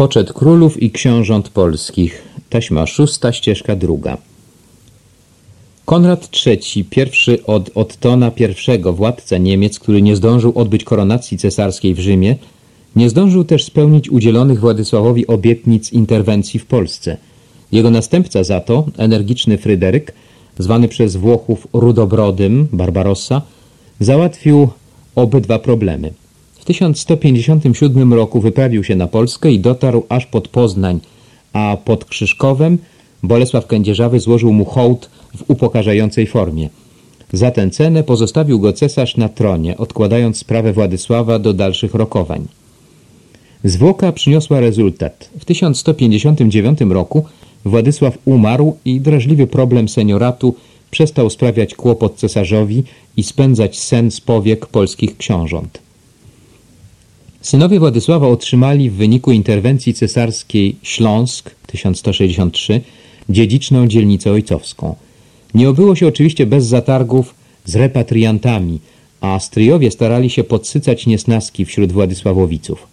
Poczet królów i książąt polskich. Taśma szósta, ścieżka druga. Konrad III, pierwszy od Ottona I, władca Niemiec, który nie zdążył odbyć koronacji cesarskiej w Rzymie, nie zdążył też spełnić udzielonych Władysławowi obietnic interwencji w Polsce. Jego następca za to, energiczny Fryderyk, zwany przez Włochów Rudobrodym, Barbarossa, załatwił obydwa problemy. W 1157 roku wyprawił się na Polskę i dotarł aż pod Poznań, a pod Krzyżkowem Bolesław Kędzierzawy złożył mu hołd w upokarzającej formie. Za tę cenę pozostawił go cesarz na tronie, odkładając sprawę Władysława do dalszych rokowań. Zwłoka przyniosła rezultat. W 1159 roku Władysław umarł i drażliwy problem senioratu przestał sprawiać kłopot cesarzowi i spędzać sen z powiek polskich książąt. Synowie Władysława otrzymali w wyniku interwencji cesarskiej Śląsk 1163 dziedziczną dzielnicę ojcowską. Nie obyło się oczywiście bez zatargów z repatriantami, a stryjowie starali się podsycać niesnaski wśród Władysławowiców.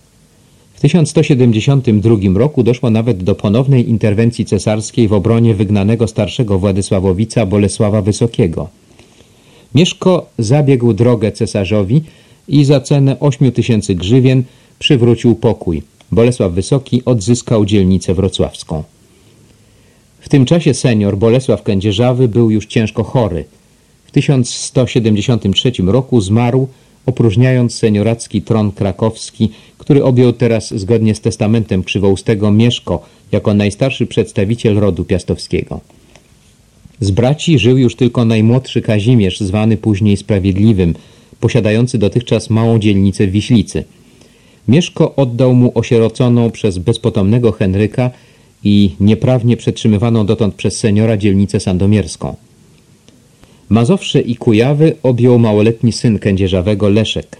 W 1172 roku doszło nawet do ponownej interwencji cesarskiej w obronie wygnanego starszego Władysławowica Bolesława Wysokiego. Mieszko zabiegł drogę cesarzowi i za cenę 8 tysięcy grzywien przywrócił pokój. Bolesław Wysoki odzyskał dzielnicę wrocławską. W tym czasie senior Bolesław Kędzierzawy był już ciężko chory. W 1173 roku zmarł, opróżniając senioracki tron krakowski, który objął teraz zgodnie z testamentem Krzywoustego Mieszko jako najstarszy przedstawiciel rodu piastowskiego. Z braci żył już tylko najmłodszy Kazimierz, zwany później Sprawiedliwym, posiadający dotychczas małą dzielnicę Wiślicy. Mieszko oddał mu osieroconą przez bezpotomnego Henryka i nieprawnie przetrzymywaną dotąd przez seniora dzielnicę sandomierską. Mazowsze i Kujawy objął małoletni syn kędzierzawego Leszek.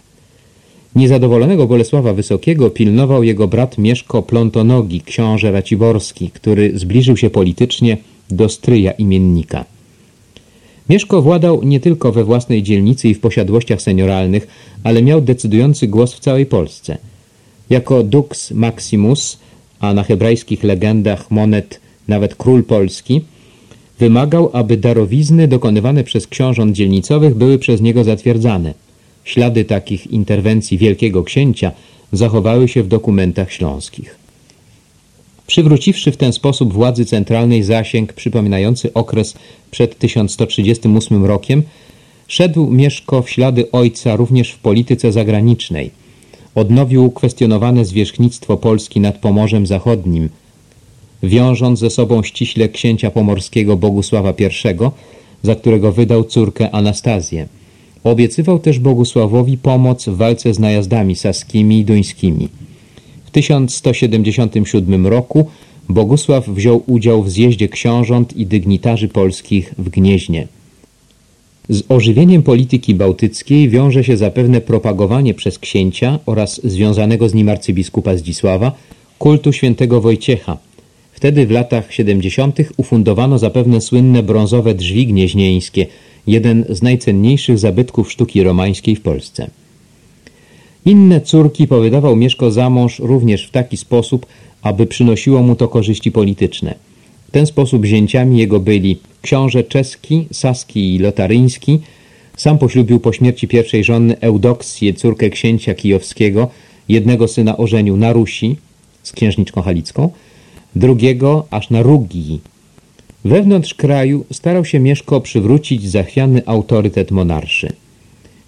Niezadowolonego Bolesława Wysokiego pilnował jego brat Mieszko Plontonogi, książę Raciborski, który zbliżył się politycznie do stryja imiennika. Mieszko władał nie tylko we własnej dzielnicy i w posiadłościach senioralnych, ale miał decydujący głos w całej Polsce. Jako Dux Maximus, a na hebrajskich legendach monet nawet król polski, wymagał, aby darowizny dokonywane przez książąt dzielnicowych były przez niego zatwierdzane. Ślady takich interwencji wielkiego księcia zachowały się w dokumentach śląskich. Przywróciwszy w ten sposób władzy centralnej zasięg przypominający okres przed 1138 rokiem, szedł Mieszko w ślady ojca również w polityce zagranicznej. Odnowił kwestionowane zwierzchnictwo Polski nad Pomorzem Zachodnim, wiążąc ze sobą ściśle księcia pomorskiego Bogusława I, za którego wydał córkę Anastazję. Obiecywał też Bogusławowi pomoc w walce z najazdami saskimi i duńskimi. W 1177 roku Bogusław wziął udział w zjeździe książąt i dygnitarzy polskich w Gnieźnie. Z ożywieniem polityki bałtyckiej wiąże się zapewne propagowanie przez księcia oraz związanego z nim arcybiskupa Zdzisława kultu świętego Wojciecha. Wtedy w latach 70. ufundowano zapewne słynne brązowe drzwi gnieźnieńskie, jeden z najcenniejszych zabytków sztuki romańskiej w Polsce. Inne córki powydawał Mieszko za mąż również w taki sposób, aby przynosiło mu to korzyści polityczne. W ten sposób zięciami jego byli książę czeski, saski i lotaryński, sam poślubił po śmierci pierwszej żony Eudoksję, córkę księcia kijowskiego, jednego syna ożenił na Rusi z księżniczką halicką, drugiego aż na Rugii. Wewnątrz kraju starał się Mieszko przywrócić zachwiany autorytet monarszy.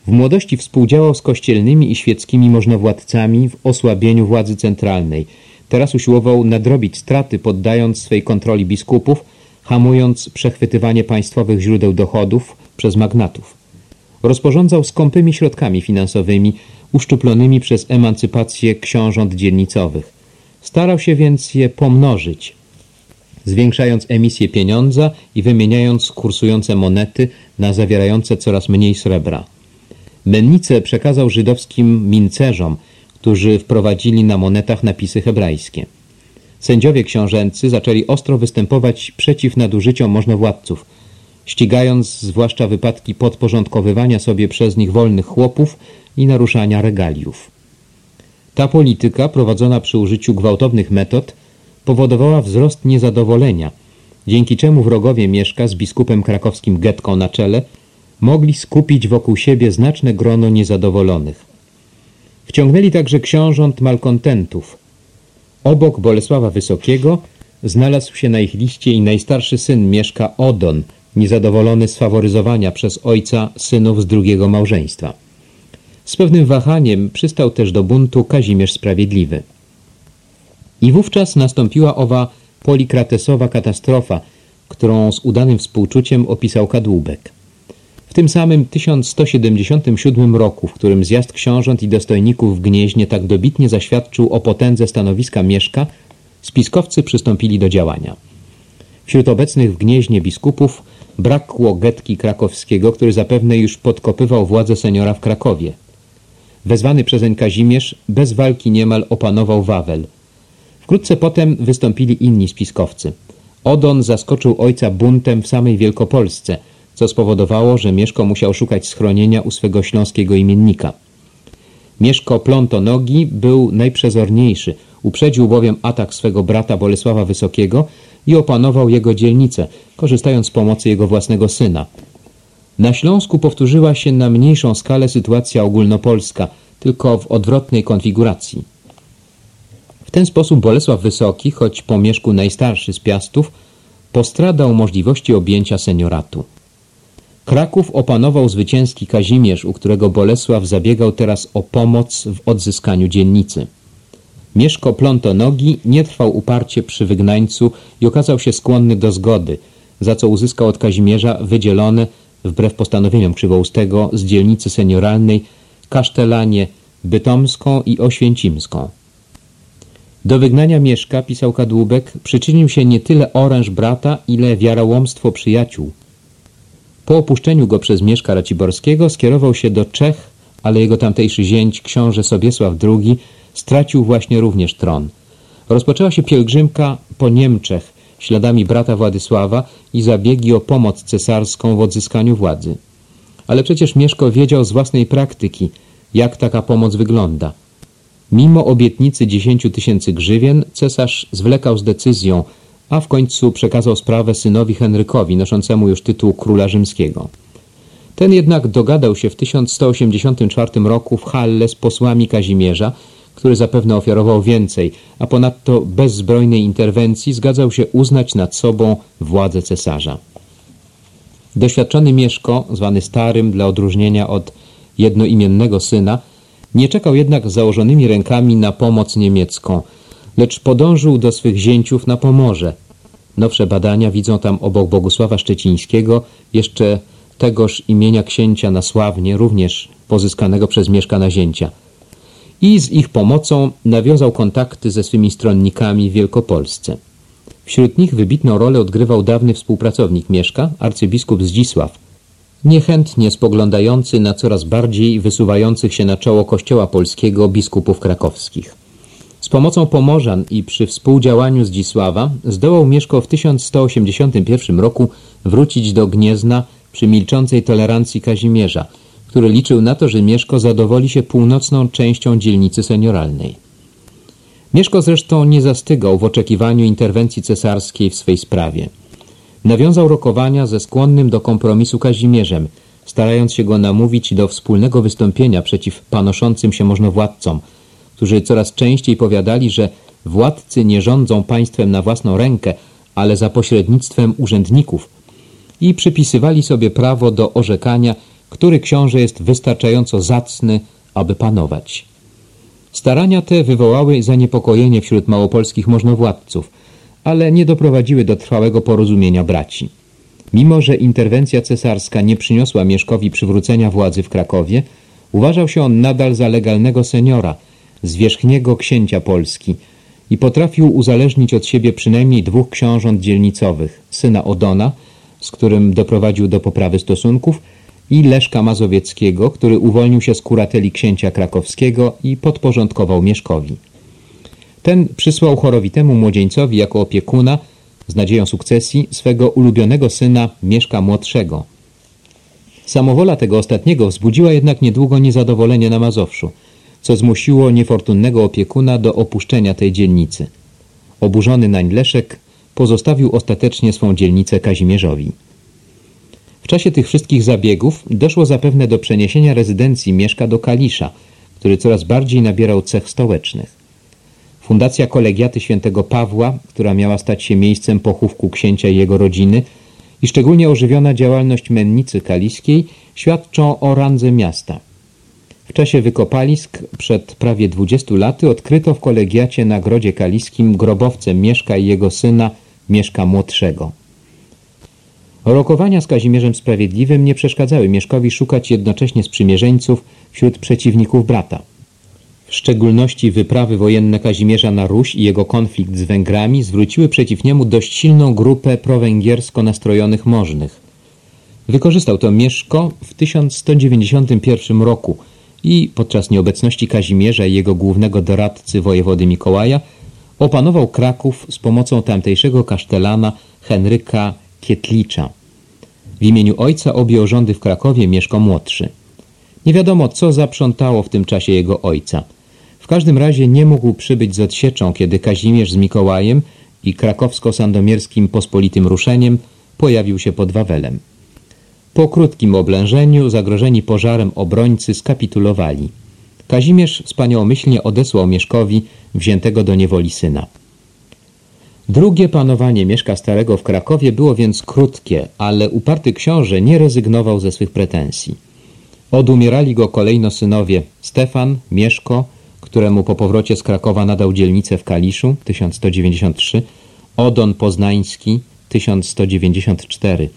W młodości współdziałał z kościelnymi i świeckimi możnowładcami w osłabieniu władzy centralnej. Teraz usiłował nadrobić straty, poddając swej kontroli biskupów, hamując przechwytywanie państwowych źródeł dochodów przez magnatów. Rozporządzał skąpymi środkami finansowymi, uszczuplonymi przez emancypację książąt dzielnicowych. Starał się więc je pomnożyć, zwiększając emisję pieniądza i wymieniając kursujące monety na zawierające coraz mniej srebra. Mennicę przekazał żydowskim mincerzom, którzy wprowadzili na monetach napisy hebrajskie. Sędziowie książęcy zaczęli ostro występować przeciw nadużyciom możnowładców, ścigając zwłaszcza wypadki podporządkowywania sobie przez nich wolnych chłopów i naruszania regaliów. Ta polityka, prowadzona przy użyciu gwałtownych metod, powodowała wzrost niezadowolenia, dzięki czemu wrogowie Mieszka z biskupem krakowskim Getką na czele mogli skupić wokół siebie znaczne grono niezadowolonych. Wciągnęli także książąt malkontentów. Obok Bolesława Wysokiego znalazł się na ich liście i najstarszy syn Mieszka Odon, niezadowolony z faworyzowania przez ojca synów z drugiego małżeństwa. Z pewnym wahaniem przystał też do buntu Kazimierz Sprawiedliwy. I wówczas nastąpiła owa polikratesowa katastrofa, którą z udanym współczuciem opisał Kadłubek. W tym samym 1177 roku, w którym zjazd książąt i dostojników w Gnieźnie tak dobitnie zaświadczył o potędze stanowiska Mieszka, spiskowcy przystąpili do działania. Wśród obecnych w Gnieźnie biskupów brakło Getki Krakowskiego, który zapewne już podkopywał władzę seniora w Krakowie. Wezwany przezeń Kazimierz bez walki niemal opanował Wawel. Wkrótce potem wystąpili inni spiskowcy. Odon zaskoczył ojca buntem w samej Wielkopolsce – co spowodowało, że Mieszko musiał szukać schronienia u swego śląskiego imiennika. Mieszko Plątonogi był najprzezorniejszy, uprzedził bowiem atak swego brata Bolesława Wysokiego i opanował jego dzielnicę, korzystając z pomocy jego własnego syna. Na Śląsku powtórzyła się na mniejszą skalę sytuacja ogólnopolska, tylko w odwrotnej konfiguracji. W ten sposób Bolesław Wysoki, choć po Mieszku najstarszy z Piastów, postradał możliwości objęcia senioratu. Kraków opanował zwycięski Kazimierz, u którego Bolesław zabiegał teraz o pomoc w odzyskaniu dzielnicy. Mieszko Plątonogi nie trwał uparcie przy wygnańcu i okazał się skłonny do zgody, za co uzyskał od Kazimierza wydzielone, wbrew postanowieniom Krzywoustego, z dzielnicy senioralnej kasztelanie bytomską i oświęcimską. Do wygnania Mieszka, pisał Kadłubek, przyczynił się nie tyle oręż brata, ile wiarołomstwo przyjaciół – po opuszczeniu go przez Mieszka Raciborskiego skierował się do Czech, ale jego tamtejszy zięć, książę Sobiesław II, stracił właśnie również tron. Rozpoczęła się pielgrzymka po Niemczech, śladami brata Władysława i zabiegi o pomoc cesarską w odzyskaniu władzy. Ale przecież Mieszko wiedział z własnej praktyki, jak taka pomoc wygląda. Mimo obietnicy dziesięciu tysięcy grzywien, cesarz zwlekał z decyzją, a w końcu przekazał sprawę synowi Henrykowi, noszącemu już tytuł króla rzymskiego. Ten jednak dogadał się w 1184 roku w Halle z posłami Kazimierza, który zapewne ofiarował więcej, a ponadto bez zbrojnej interwencji zgadzał się uznać nad sobą władzę cesarza. Doświadczony Mieszko, zwany Starym dla odróżnienia od jednoimiennego syna, nie czekał jednak z założonymi rękami na pomoc niemiecką – lecz podążył do swych zięciów na Pomorze. Nowsze badania widzą tam obok Bogusława Szczecińskiego jeszcze tegoż imienia księcia na Sławnie, również pozyskanego przez Mieszka na zięcia. I z ich pomocą nawiązał kontakty ze swymi stronnikami w Wielkopolsce. Wśród nich wybitną rolę odgrywał dawny współpracownik Mieszka, arcybiskup Zdzisław, niechętnie spoglądający na coraz bardziej wysuwających się na czoło kościoła polskiego biskupów krakowskich. Z pomocą Pomorzan i przy współdziałaniu Zdzisława zdołał Mieszko w 1181 roku wrócić do Gniezna przy milczącej tolerancji Kazimierza, który liczył na to, że Mieszko zadowoli się północną częścią dzielnicy senioralnej. Mieszko zresztą nie zastygał w oczekiwaniu interwencji cesarskiej w swej sprawie. Nawiązał rokowania ze skłonnym do kompromisu Kazimierzem, starając się go namówić do wspólnego wystąpienia przeciw panoszącym się możnowładcom – którzy coraz częściej powiadali, że władcy nie rządzą państwem na własną rękę, ale za pośrednictwem urzędników i przypisywali sobie prawo do orzekania, który książę jest wystarczająco zacny, aby panować. Starania te wywołały zaniepokojenie wśród małopolskich możnowładców, ale nie doprowadziły do trwałego porozumienia braci. Mimo, że interwencja cesarska nie przyniosła Mieszkowi przywrócenia władzy w Krakowie, uważał się on nadal za legalnego seniora – zwierzchniego księcia Polski i potrafił uzależnić od siebie przynajmniej dwóch książąt dzielnicowych, syna Odona, z którym doprowadził do poprawy stosunków, i Leszka Mazowieckiego, który uwolnił się z kurateli księcia krakowskiego i podporządkował Mieszkowi. Ten przysłał chorowitemu młodzieńcowi jako opiekuna, z nadzieją sukcesji, swego ulubionego syna Mieszka Młodszego. Samowola tego ostatniego wzbudziła jednak niedługo niezadowolenie na Mazowszu – co zmusiło niefortunnego opiekuna do opuszczenia tej dzielnicy. Oburzony nań Leszek pozostawił ostatecznie swą dzielnicę Kazimierzowi. W czasie tych wszystkich zabiegów doszło zapewne do przeniesienia rezydencji Mieszka do Kalisza, który coraz bardziej nabierał cech stołecznych. Fundacja Kolegiaty Świętego Pawła, która miała stać się miejscem pochówku księcia i jego rodziny i szczególnie ożywiona działalność mennicy kaliskiej świadczą o randze miasta. W czasie wykopalisk przed prawie 20 laty odkryto w kolegiacie na Grodzie Kaliskim grobowce Mieszka i jego syna Mieszka Młodszego. Rokowania z Kazimierzem Sprawiedliwym nie przeszkadzały Mieszkowi szukać jednocześnie sprzymierzeńców wśród przeciwników brata. W szczególności wyprawy wojenne Kazimierza na Ruś i jego konflikt z Węgrami zwróciły przeciw niemu dość silną grupę prowęgiersko nastrojonych możnych. Wykorzystał to Mieszko w 1191 roku i podczas nieobecności Kazimierza i jego głównego doradcy wojewody Mikołaja opanował Kraków z pomocą tamtejszego kasztelana Henryka Kietlicza. W imieniu ojca objął rządy w Krakowie Mieszko Młodszy. Nie wiadomo, co zaprzątało w tym czasie jego ojca. W każdym razie nie mógł przybyć z odsieczą, kiedy Kazimierz z Mikołajem i krakowsko-sandomierskim pospolitym ruszeniem pojawił się pod Wawelem. Po krótkim oblężeniu, zagrożeni pożarem obrońcy skapitulowali. Kazimierz wspaniałomyślnie odesłał Mieszkowi wziętego do niewoli syna. Drugie panowanie Mieszka Starego w Krakowie było więc krótkie, ale uparty książę nie rezygnował ze swych pretensji. Odumierali go kolejno synowie Stefan, Mieszko, któremu po powrocie z Krakowa nadał dzielnicę w Kaliszu 1193, Odon Poznański 1194.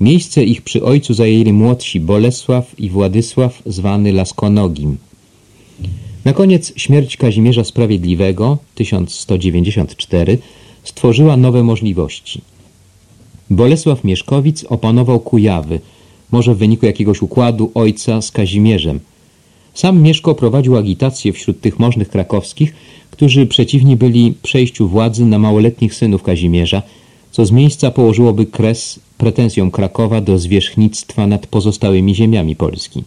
Miejsce ich przy ojcu zajęli młodsi Bolesław i Władysław zwany Laskonogim. Na koniec śmierć Kazimierza Sprawiedliwego 1194 stworzyła nowe możliwości. Bolesław Mieszkowic opanował Kujawy, może w wyniku jakiegoś układu ojca z Kazimierzem. Sam Mieszko prowadził agitację wśród tych możnych krakowskich, którzy przeciwni byli przejściu władzy na małoletnich synów Kazimierza, co z miejsca położyłoby kres pretensjom Krakowa do zwierzchnictwa nad pozostałymi ziemiami Polski.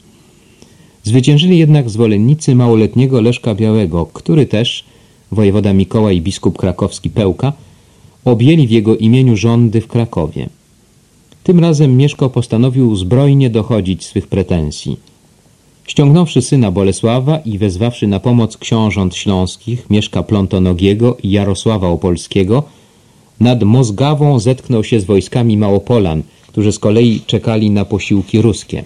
Zwyciężyli jednak zwolennicy małoletniego Leszka Białego, który też, wojewoda Mikołaj i biskup krakowski Pełka, objęli w jego imieniu rządy w Krakowie. Tym razem Mieszko postanowił zbrojnie dochodzić swych pretensji. Ściągnąwszy syna Bolesława i wezwawszy na pomoc książąt śląskich Mieszka Plątonogiego i Jarosława Opolskiego, nad Mozgawą zetknął się z wojskami Małopolan, którzy z kolei czekali na posiłki ruskie.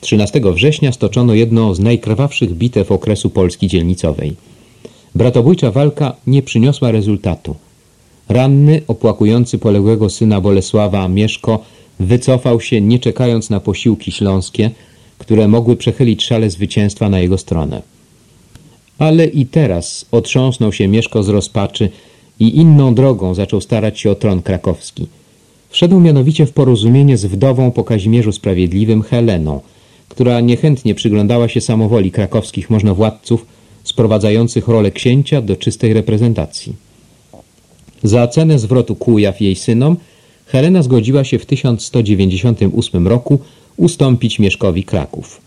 13 września stoczono jedną z najkrwawszych bitew okresu Polski dzielnicowej. Bratobójcza walka nie przyniosła rezultatu. Ranny, opłakujący poległego syna Bolesława Mieszko wycofał się, nie czekając na posiłki śląskie, które mogły przechylić szale zwycięstwa na jego stronę. Ale i teraz otrząsnął się Mieszko z rozpaczy i inną drogą zaczął starać się o tron krakowski. Wszedł mianowicie w porozumienie z wdową po Kazimierzu Sprawiedliwym Heleną, która niechętnie przyglądała się samowoli krakowskich możnowładców sprowadzających rolę księcia do czystej reprezentacji. Za cenę zwrotu Kujaw jej synom Helena zgodziła się w 1198 roku ustąpić Mieszkowi Kraków.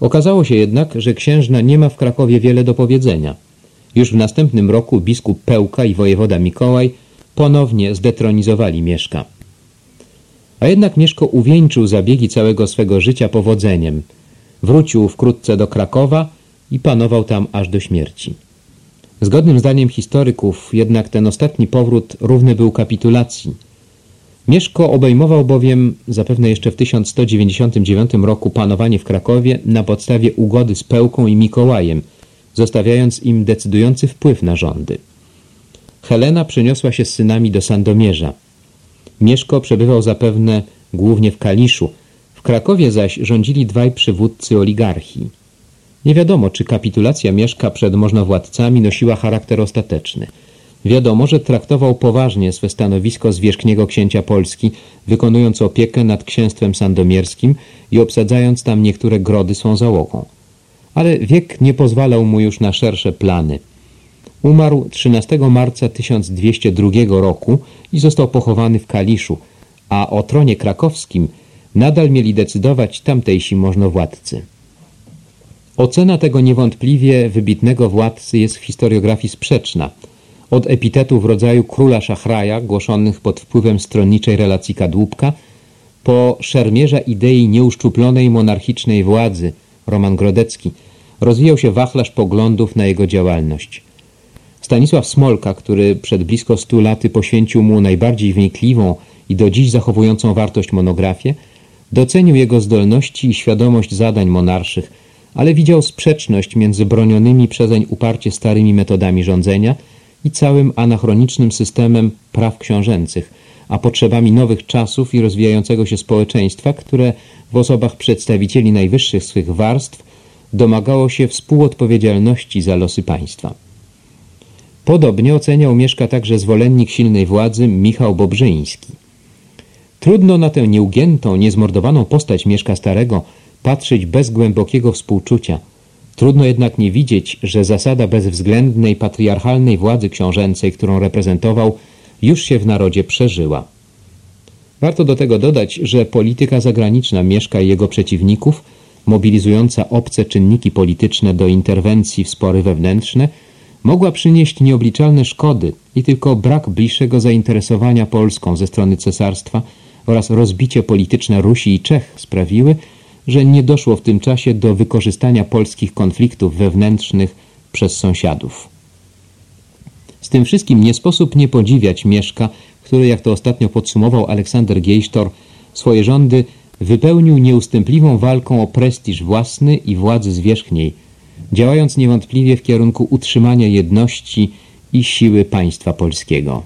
Okazało się jednak, że księżna nie ma w Krakowie wiele do powiedzenia. Już w następnym roku biskup Pełka i wojewoda Mikołaj ponownie zdetronizowali Mieszka. A jednak Mieszko uwieńczył zabiegi całego swego życia powodzeniem. Wrócił wkrótce do Krakowa i panował tam aż do śmierci. Zgodnym zdaniem historyków jednak ten ostatni powrót równy był kapitulacji. Mieszko obejmował bowiem zapewne jeszcze w 1199 roku panowanie w Krakowie na podstawie ugody z Pełką i Mikołajem, zostawiając im decydujący wpływ na rządy. Helena przeniosła się z synami do Sandomierza. Mieszko przebywał zapewne głównie w Kaliszu, w Krakowie zaś rządzili dwaj przywódcy oligarchii. Nie wiadomo, czy kapitulacja Mieszka przed możnowładcami nosiła charakter ostateczny. Wiadomo, że traktował poważnie swe stanowisko zwierzchniego księcia Polski, wykonując opiekę nad księstwem sandomierskim i obsadzając tam niektóre grody swą załogą. Ale wiek nie pozwalał mu już na szersze plany. Umarł 13 marca 1202 roku i został pochowany w Kaliszu, a o tronie krakowskim nadal mieli decydować tamtejsi możnowładcy. Ocena tego niewątpliwie wybitnego władcy jest w historiografii sprzeczna. Od epitetów w rodzaju króla szachraja, głoszonych pod wpływem stronniczej relacji kadłubka, po szermierza idei nieuszczuplonej monarchicznej władzy, Roman Grodecki, rozwijał się wachlarz poglądów na jego działalność. Stanisław Smolka, który przed blisko stu laty poświęcił mu najbardziej wnikliwą i do dziś zachowującą wartość monografię, docenił jego zdolności i świadomość zadań monarszych, ale widział sprzeczność między bronionymi przezeń uparcie starymi metodami rządzenia i całym anachronicznym systemem praw książęcych, a potrzebami nowych czasów i rozwijającego się społeczeństwa, które w osobach przedstawicieli najwyższych swych warstw domagało się współodpowiedzialności za losy państwa. Podobnie oceniał mieszka także zwolennik silnej władzy Michał Bobrzyński. Trudno na tę nieugiętą, niezmordowaną postać Mieszka Starego patrzeć bez głębokiego współczucia. Trudno jednak nie widzieć, że zasada bezwzględnej, patriarchalnej władzy książęcej, którą reprezentował, już się w narodzie przeżyła. Warto do tego dodać, że polityka zagraniczna Mieszka i jego przeciwników, mobilizująca obce czynniki polityczne do interwencji w spory wewnętrzne, mogła przynieść nieobliczalne szkody i tylko brak bliższego zainteresowania Polską ze strony cesarstwa oraz rozbicie polityczne Rusi i Czech sprawiły, że nie doszło w tym czasie do wykorzystania polskich konfliktów wewnętrznych przez sąsiadów. Z tym wszystkim nie sposób nie podziwiać Mieszka, który, jak to ostatnio podsumował Aleksander Gejsztor, swoje rządy wypełnił nieustępliwą walką o prestiż własny i władzy zwierzchniej, działając niewątpliwie w kierunku utrzymania jedności i siły państwa polskiego.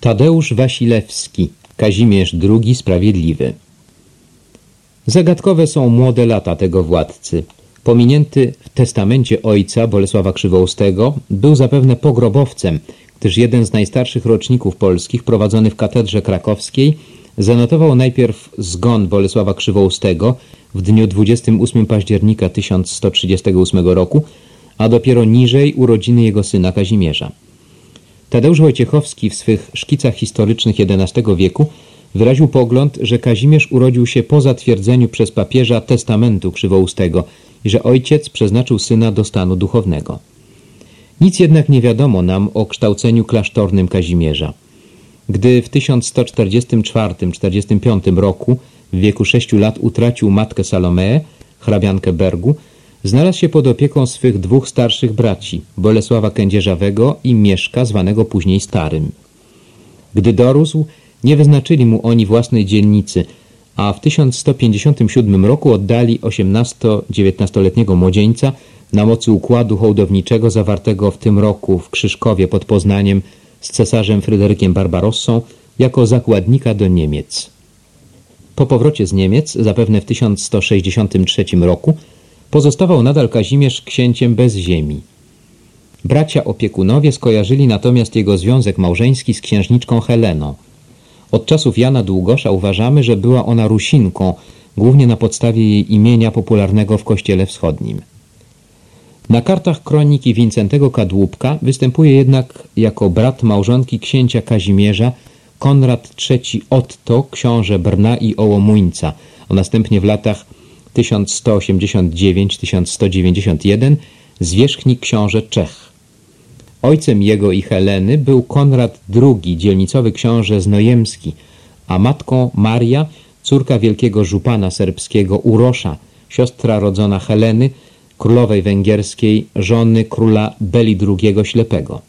Tadeusz Wasilewski, Kazimierz II Sprawiedliwy Zagadkowe są młode lata tego władcy. Pominięty w testamencie ojca Bolesława Krzywoustego był zapewne pogrobowcem, gdyż jeden z najstarszych roczników polskich prowadzony w katedrze krakowskiej zanotował najpierw zgon Bolesława Krzywoustego w dniu 28 października 1138 roku, a dopiero niżej urodziny jego syna Kazimierza. Tadeusz Wojciechowski w swych szkicach historycznych XI wieku wyraził pogląd, że Kazimierz urodził się po zatwierdzeniu przez papieża testamentu krzywoustego i że ojciec przeznaczył syna do stanu duchownego. Nic jednak nie wiadomo nam o kształceniu klasztornym Kazimierza. Gdy w 1144-45 roku w wieku sześciu lat utracił matkę Salomeę, hrabiankę Bergu, znalazł się pod opieką swych dwóch starszych braci, Bolesława Kędzierzawego i Mieszka, zwanego później Starym. Gdy dorósł, nie wyznaczyli mu oni własnej dzielnicy, a w 1157 roku oddali 18-19-letniego młodzieńca na mocy układu hołdowniczego zawartego w tym roku w Krzyżkowie pod Poznaniem z cesarzem Fryderykiem Barbarossą jako zakładnika do Niemiec. Po powrocie z Niemiec, zapewne w 1163 roku, pozostawał nadal Kazimierz księciem bez ziemi. Bracia opiekunowie skojarzyli natomiast jego związek małżeński z księżniczką Heleną. Od czasów Jana Długosza uważamy, że była ona Rusinką, głównie na podstawie jej imienia popularnego w kościele wschodnim. Na kartach kroniki Wincentego Kadłubka występuje jednak jako brat małżonki księcia Kazimierza Konrad III Otto, książę Brna i Ołomuńca, a następnie w latach 1189-1191 zwierzchnik książę Czech. Ojcem jego i Heleny był Konrad II, dzielnicowy książę znojemski, a matką Maria, córka wielkiego żupana serbskiego Urosza, siostra rodzona Heleny, królowej węgierskiej, żony króla Beli II Ślepego.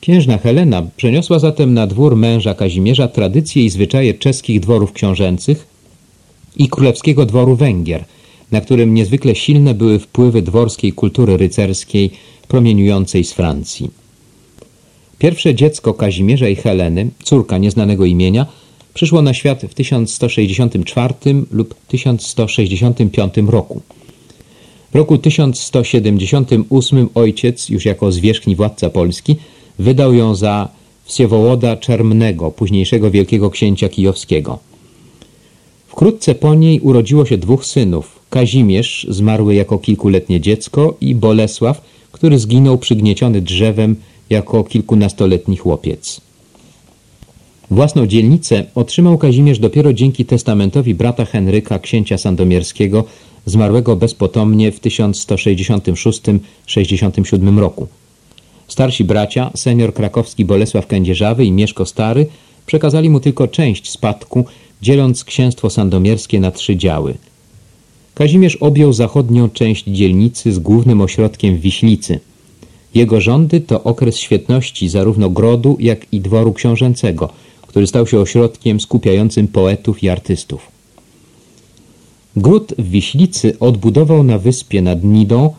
Księżna Helena przeniosła zatem na dwór męża Kazimierza tradycje i zwyczaje czeskich dworów książęcych i królewskiego dworu Węgier, na którym niezwykle silne były wpływy dworskiej kultury rycerskiej promieniującej z Francji. Pierwsze dziecko Kazimierza i Heleny, córka nieznanego imienia, przyszło na świat w 1164 lub 1165 roku. W roku 1178 ojciec, już jako zwierzchni władca Polski, wydał ją za Wsiewołoda Czermnego, późniejszego wielkiego księcia kijowskiego. Wkrótce po niej urodziło się dwóch synów, Kazimierz, zmarły jako kilkuletnie dziecko i Bolesław, który zginął przygnieciony drzewem jako kilkunastoletni chłopiec. Własną dzielnicę otrzymał Kazimierz dopiero dzięki testamentowi brata Henryka, księcia sandomierskiego, zmarłego bezpotomnie w 1166-67 roku. Starsi bracia, senior krakowski Bolesław Kędzierzawy i Mieszko Stary, przekazali mu tylko część spadku, dzieląc księstwo sandomierskie na trzy działy. Kazimierz objął zachodnią część dzielnicy z głównym ośrodkiem w Wiślicy. Jego rządy to okres świetności zarówno grodu, jak i dworu książęcego, który stał się ośrodkiem skupiającym poetów i artystów. Gród w Wiślicy odbudował na wyspie nad Nidą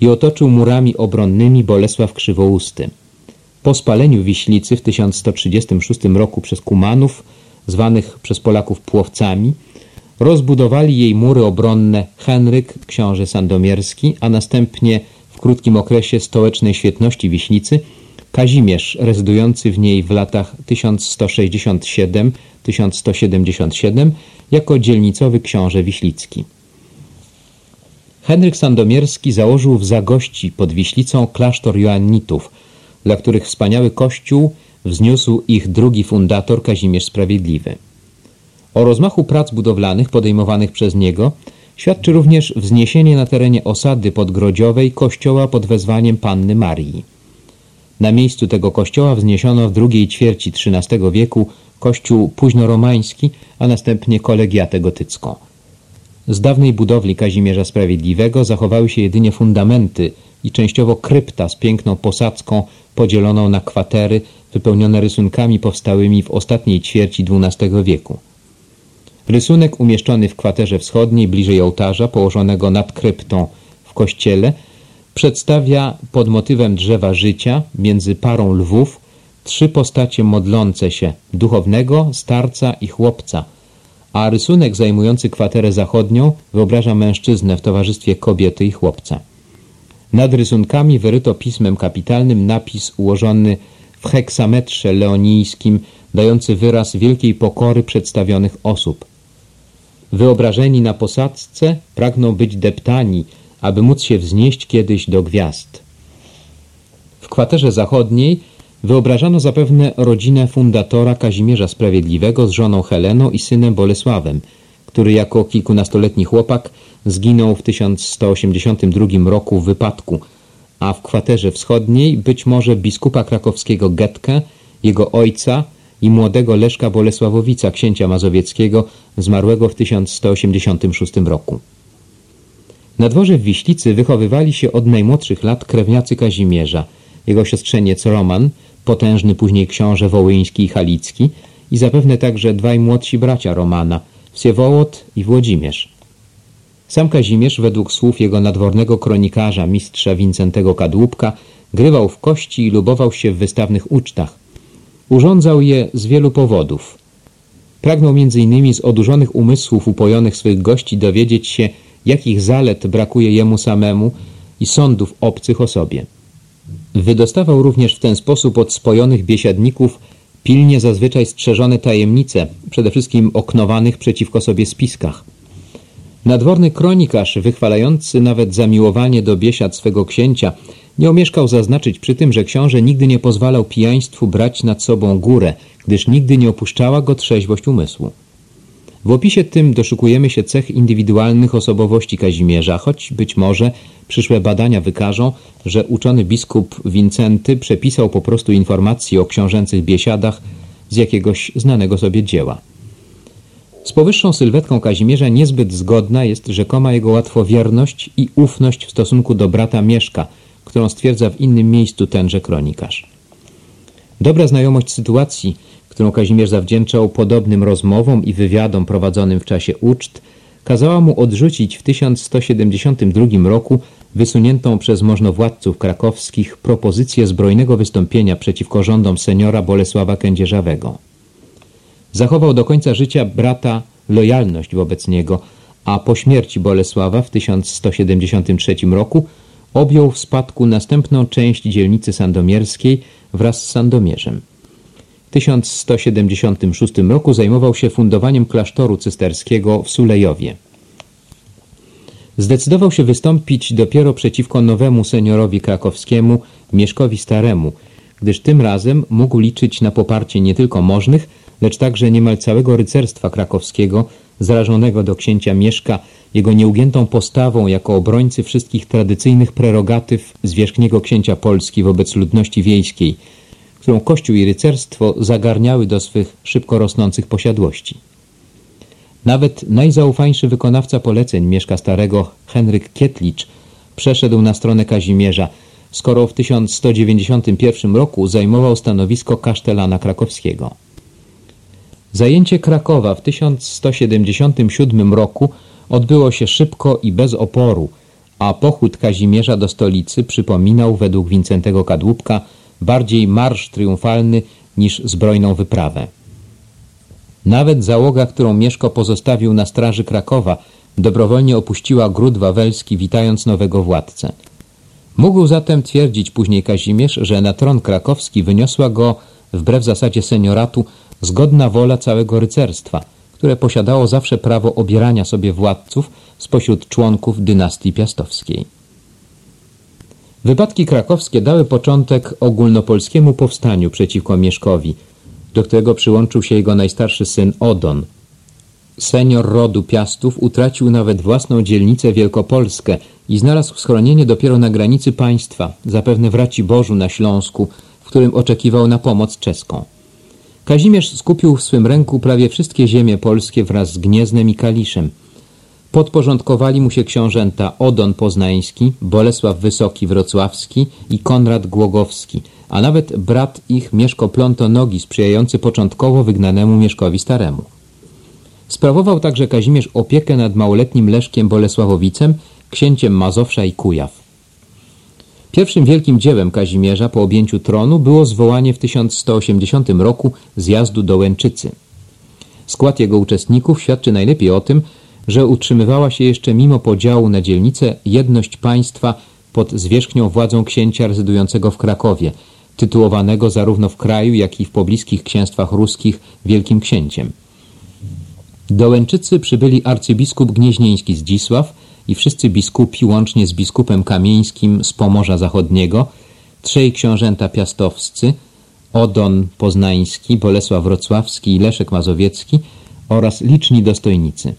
i otoczył murami obronnymi Bolesław Krzywousty. Po spaleniu Wiślicy w 1136 roku przez Kumanów, zwanych przez Polaków Płowcami, rozbudowali jej mury obronne Henryk, książę sandomierski, a następnie w krótkim okresie stołecznej świetności Wiślicy Kazimierz, rezydujący w niej w latach 1167-1177 jako dzielnicowy książę wiślicki. Henryk Sandomierski założył w Zagości pod Wiślicą klasztor Joannitów, dla których wspaniały kościół wzniósł ich drugi fundator Kazimierz Sprawiedliwy. O rozmachu prac budowlanych podejmowanych przez niego świadczy również wzniesienie na terenie osady podgrodziowej kościoła pod wezwaniem Panny Marii. Na miejscu tego kościoła wzniesiono w drugiej ćwierci XIII wieku kościół późnoromański, a następnie kolegiatę gotycką. Z dawnej budowli Kazimierza Sprawiedliwego zachowały się jedynie fundamenty i częściowo krypta z piękną posadzką podzieloną na kwatery wypełnione rysunkami powstałymi w ostatniej ćwierci XII wieku. Rysunek umieszczony w kwaterze wschodniej bliżej ołtarza położonego nad kryptą w kościele przedstawia pod motywem drzewa życia między parą lwów trzy postacie modlące się duchownego, starca i chłopca, a rysunek zajmujący kwaterę zachodnią wyobraża mężczyznę w towarzystwie kobiety i chłopca. Nad rysunkami wyryto pismem kapitalnym napis ułożony w heksametrze leonijskim, dający wyraz wielkiej pokory przedstawionych osób. Wyobrażeni na posadzce pragną być deptani, aby móc się wznieść kiedyś do gwiazd. W kwaterze zachodniej wyobrażano zapewne rodzinę fundatora Kazimierza Sprawiedliwego z żoną Heleną i synem Bolesławem, który jako kilkunastoletni chłopak zginął w 1182 roku w wypadku, a w kwaterze wschodniej być może biskupa krakowskiego Getkę, jego ojca i młodego Leszka Bolesławowica, księcia mazowieckiego, zmarłego w 1186 roku. Na dworze w Wiślicy wychowywali się od najmłodszych lat krewniacy Kazimierza, jego siostrzeniec Roman, potężny później książę wołyński i halicki i zapewne także dwaj młodsi bracia Romana, Wsiewołot i Włodzimierz. Sam Kazimierz, według słów jego nadwornego kronikarza, mistrza Wincentego Kadłubka, grywał w kości i lubował się w wystawnych ucztach. Urządzał je z wielu powodów. Pragnął między innymi z odurzonych umysłów upojonych swych gości dowiedzieć się, jakich zalet brakuje jemu samemu i sądów obcych o sobie. Wydostawał również w ten sposób od spojonych biesiadników pilnie zazwyczaj strzeżone tajemnice, przede wszystkim oknowanych przeciwko sobie spiskach. Nadworny kronikarz, wychwalający nawet zamiłowanie do biesiad swego księcia, nie omieszkał zaznaczyć przy tym, że książę nigdy nie pozwalał pijaństwu brać nad sobą górę, gdyż nigdy nie opuszczała go trzeźwość umysłu. W opisie tym doszukujemy się cech indywidualnych osobowości Kazimierza, choć być może przyszłe badania wykażą, że uczony biskup Wincenty przepisał po prostu informacje o książęcych biesiadach z jakiegoś znanego sobie dzieła. Z powyższą sylwetką Kazimierza niezbyt zgodna jest rzekoma jego łatwowierność i ufność w stosunku do brata Mieszka, którą stwierdza w innym miejscu tenże kronikarz. Dobra znajomość sytuacji którą Kazimierz zawdzięczał podobnym rozmowom i wywiadom prowadzonym w czasie uczt, kazała mu odrzucić w 1172 roku wysuniętą przez możnowładców krakowskich propozycję zbrojnego wystąpienia przeciwko rządom seniora Bolesława Kędzierzawego. Zachował do końca życia brata lojalność wobec niego, a po śmierci Bolesława w 1173 roku objął w spadku następną część dzielnicy sandomierskiej wraz z Sandomierzem. W 1176 roku zajmował się fundowaniem klasztoru cysterskiego w Sulejowie. Zdecydował się wystąpić dopiero przeciwko nowemu seniorowi krakowskiemu, Mieszkowi Staremu, gdyż tym razem mógł liczyć na poparcie nie tylko możnych, lecz także niemal całego rycerstwa krakowskiego, zarażonego do księcia Mieszka jego nieugiętą postawą jako obrońcy wszystkich tradycyjnych prerogatyw zwierzchniego księcia Polski wobec ludności wiejskiej, którą Kościół i rycerstwo zagarniały do swych szybko rosnących posiadłości. Nawet najzaufańszy wykonawca poleceń Mieszka Starego, Henryk Kietlicz, przeszedł na stronę Kazimierza, skoro w 1191 roku zajmował stanowisko kasztelana krakowskiego. Zajęcie Krakowa w 1177 roku odbyło się szybko i bez oporu, a pochód Kazimierza do stolicy przypominał według Wincentego Kadłubka bardziej marsz triumfalny niż zbrojną wyprawę. Nawet załoga, którą Mieszko pozostawił na straży Krakowa, dobrowolnie opuściła gród wawelski, witając nowego władcę. Mógł zatem twierdzić później Kazimierz, że na tron krakowski wyniosła go, wbrew zasadzie senioratu, zgodna wola całego rycerstwa, które posiadało zawsze prawo obierania sobie władców spośród członków dynastii piastowskiej. Wypadki krakowskie dały początek ogólnopolskiemu powstaniu przeciwko Mieszkowi, do którego przyłączył się jego najstarszy syn Odon. Senior rodu Piastów utracił nawet własną dzielnicę Wielkopolskę i znalazł schronienie dopiero na granicy państwa, zapewne w Raciborzu na Śląsku, w którym oczekiwał na pomoc czeską. Kazimierz skupił w swym ręku prawie wszystkie ziemie polskie wraz z Gnieznem i Kaliszem. Podporządkowali mu się książęta Odon Poznański, Bolesław Wysoki Wrocławski i Konrad Głogowski, a nawet brat ich Mieszko Plonto-Nogi, sprzyjający początkowo wygnanemu Mieszkowi Staremu. Sprawował także Kazimierz opiekę nad małoletnim Leszkiem Bolesławowicem, księciem Mazowsza i Kujaw. Pierwszym wielkim dziełem Kazimierza po objęciu tronu było zwołanie w 1180 roku zjazdu do Łęczycy. Skład jego uczestników świadczy najlepiej o tym, że utrzymywała się jeszcze mimo podziału na dzielnice jedność państwa pod zwierzchnią władzą księcia rezydującego w Krakowie, tytułowanego zarówno w kraju, jak i w pobliskich księstwach ruskich wielkim księciem. Do Łęczycy przybyli arcybiskup gnieźnieński Zdzisław, i wszyscy biskupi, łącznie z biskupem Kamieńskim z Pomorza Zachodniego, trzej książęta piastowscy, Odon Poznański, Bolesław Wrocławski i Leszek Mazowiecki oraz liczni dostojnicy.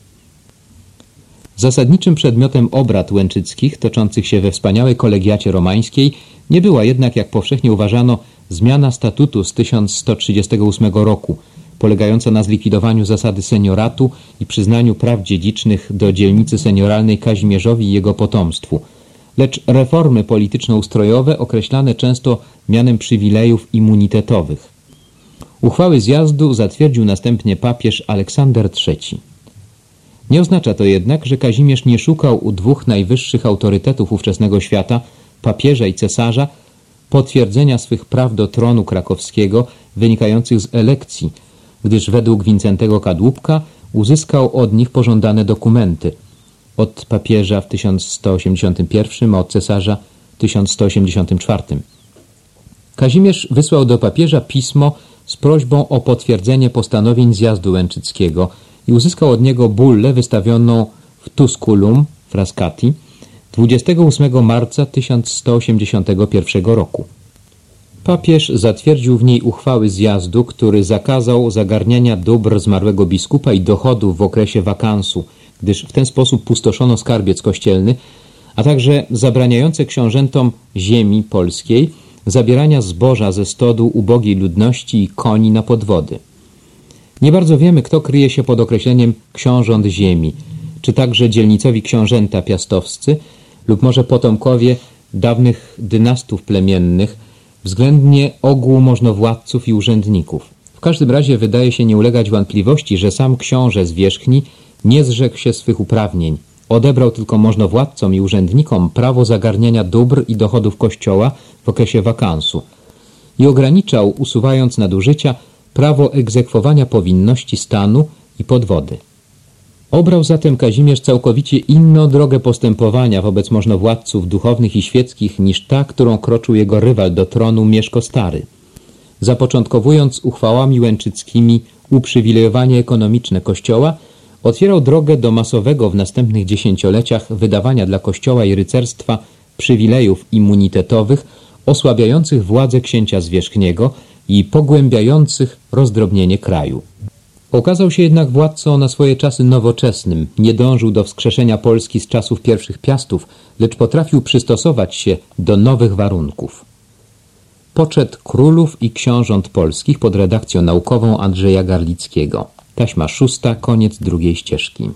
Zasadniczym przedmiotem obrad łęczyckich, toczących się we wspaniałej kolegiacie romańskiej, nie była jednak, jak powszechnie uważano, zmiana statutu z 1138 roku – polegająca na zlikwidowaniu zasady senioratu i przyznaniu praw dziedzicznych do dzielnicy senioralnej Kazimierzowi i jego potomstwu, lecz reformy polityczno-ustrojowe określane często mianem przywilejów immunitetowych. Uchwały zjazdu zatwierdził następnie papież Aleksander III. Nie oznacza to jednak, że Kazimierz nie szukał u dwóch najwyższych autorytetów ówczesnego świata, papieża i cesarza, potwierdzenia swych praw do tronu krakowskiego wynikających z elekcji, gdyż według Wincentego Kadłubka uzyskał od nich pożądane dokumenty od papieża w 1181, a od cesarza w 1184. Kazimierz wysłał do papieża pismo z prośbą o potwierdzenie postanowień zjazdu łęczyckiego i uzyskał od niego bullę wystawioną w Tusculum, Frascati, 28 marca 1181 roku. Papież zatwierdził w niej uchwały zjazdu, który zakazał zagarniania dóbr zmarłego biskupa i dochodów w okresie wakansu, gdyż w ten sposób pustoszono skarbiec kościelny, a także zabraniające książętom ziemi polskiej zabierania zboża ze stodu ubogiej ludności i koni na podwody. Nie bardzo wiemy, kto kryje się pod określeniem książąt ziemi, czy także dzielnicowi książęta piastowscy lub może potomkowie dawnych dynastów plemiennych, względnie ogół możnowładców i urzędników. W każdym razie wydaje się nie ulegać wątpliwości, że sam książę z wierzchni nie zrzekł się swych uprawnień. Odebrał tylko możnowładcom i urzędnikom prawo zagarniania dóbr i dochodów kościoła w okresie wakansu i ograniczał, usuwając nadużycia, prawo egzekwowania powinności stanu i podwody. Obrał zatem Kazimierz całkowicie inną drogę postępowania wobec możnowładców duchownych i świeckich niż ta, którą kroczył jego rywal do tronu Mieszko Stary. Zapoczątkowując uchwałami łęczyckimi uprzywilejowanie ekonomiczne Kościoła, otwierał drogę do masowego w następnych dziesięcioleciach wydawania dla Kościoła i rycerstwa przywilejów immunitetowych osłabiających władzę księcia zwierzchniego i pogłębiających rozdrobnienie kraju. Okazał się jednak władcą na swoje czasy nowoczesnym, nie dążył do wskrzeszenia Polski z czasów pierwszych piastów, lecz potrafił przystosować się do nowych warunków. Poczet królów i książąt polskich pod redakcją naukową Andrzeja Garlickiego. Taśma szósta, koniec drugiej ścieżki.